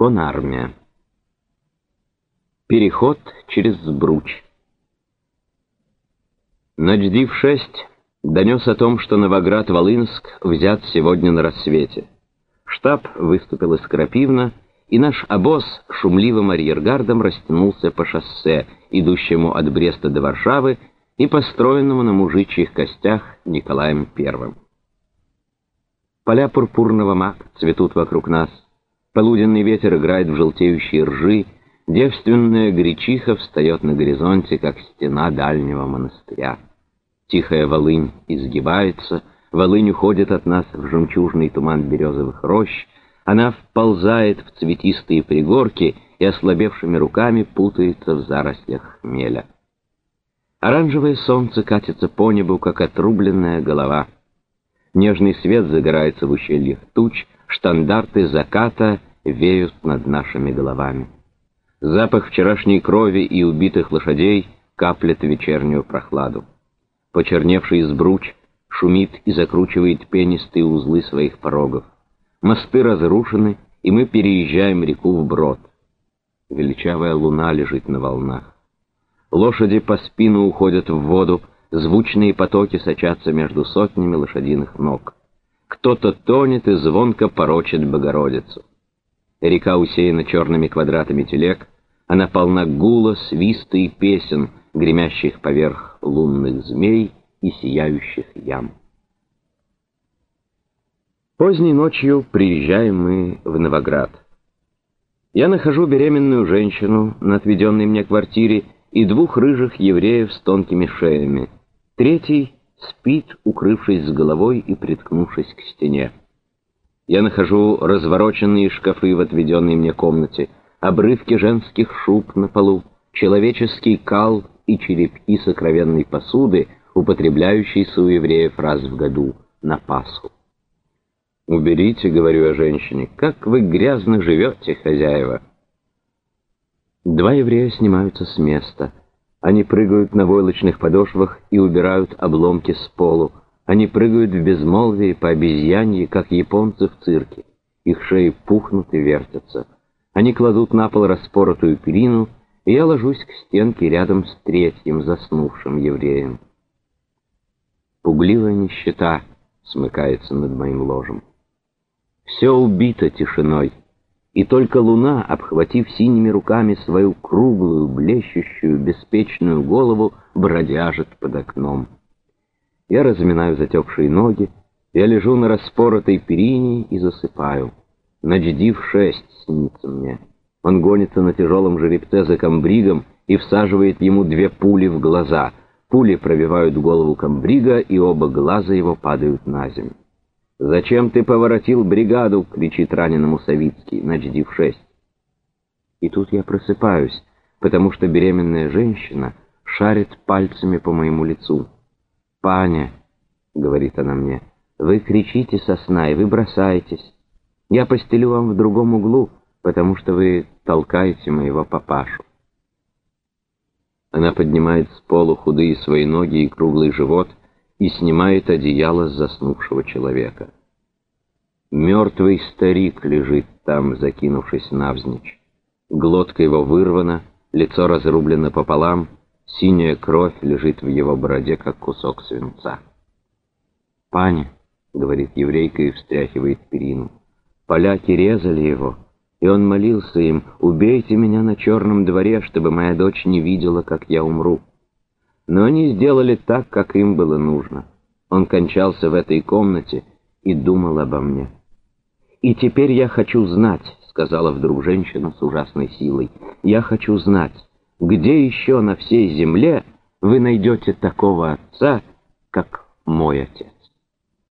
Конармия. Переход через Сбруч. Ночдив-6 донес о том, что Новоград-Волынск взят сегодня на рассвете. Штаб выступил из Крапивна, и наш обоз шумливым арьергардом растянулся по шоссе, идущему от Бреста до Варшавы и построенному на мужичьих костях Николаем I. Поля пурпурного мака цветут вокруг нас, полуденный ветер играет в желтеющие ржи, девственная гречиха встает на горизонте, как стена дальнего монастыря. Тихая волынь изгибается, волынь уходит от нас в жемчужный туман березовых рощ, она вползает в цветистые пригорки и ослабевшими руками путается в зарослях хмеля. Оранжевое солнце катится по небу, как отрубленная голова. Нежный свет загорается в ущельях туч, штандарты заката веют над нашими головами. Запах вчерашней крови и убитых лошадей каплет вечернюю прохладу. Почерневший избруч шумит и закручивает пенистые узлы своих порогов. Мосты разрушены, и мы переезжаем реку вброд. Величавая луна лежит на волнах. Лошади по спину уходят в воду, звучные потоки сочатся между сотнями лошадиных ног. Кто-то тонет и звонко порочит Богородицу. Река усеяна черными квадратами телег, она полна гула, свиста и песен, гремящих поверх лунных змей и сияющих ям. Поздней ночью приезжаем мы в Новоград. Я нахожу беременную женщину на отведенной мне квартире и двух рыжих евреев с тонкими шеями. Третий спит, укрывшись с головой и приткнувшись к стене. Я нахожу развороченные шкафы в отведенной мне комнате, обрывки женских шуб на полу, человеческий кал и черепки сокровенной посуды, употребляющейся у евреев раз в году на Пасху. «Уберите, — говорю я женщине, — как вы грязно живете, хозяева!» Два еврея снимаются с места. Они прыгают на войлочных подошвах и убирают обломки с полу. Они прыгают в безмолвии по обезьянье, как японцы в цирке. Их шеи пухнут и вертятся. Они кладут на пол распоротую перину, и я ложусь к стенке рядом с третьим заснувшим евреем. Пугливая нищета смыкается над моим ложем. Все убито тишиной, и только луна, обхватив синими руками свою круглую, блещущую, беспечную голову, бродяжит под окном. Я разминаю затекшие ноги, я лежу на распоротой перине и засыпаю. Ночдив шесть снится мне. Он гонится на тяжелом жеребце за комбригом и всаживает ему две пули в глаза. Пули пробивают голову комбрига, и оба глаза его падают на землю. «Зачем ты поворотил бригаду?» — кричит раненому Савицкий, начдив шесть. И тут я просыпаюсь, потому что беременная женщина шарит пальцами по моему лицу. «Паня», — говорит она мне, — «вы кричите со сна, и вы бросаетесь. Я постелю вам в другом углу, потому что вы толкаете моего папашу». Она поднимает с пола худые свои ноги и круглый живот и снимает одеяло с заснувшего человека. Мертвый старик лежит там, закинувшись навзничь. Глотка его вырвана, лицо разрублено пополам — Синяя кровь лежит в его бороде, как кусок свинца. «Паня», — говорит еврейка и встряхивает перину, — «поляки резали его, и он молился им, убейте меня на черном дворе, чтобы моя дочь не видела, как я умру». Но они сделали так, как им было нужно. Он кончался в этой комнате и думал обо мне. «И теперь я хочу знать», — сказала вдруг женщина с ужасной силой, — «я хочу знать». Где еще на всей земле вы найдете такого отца, как мой отец?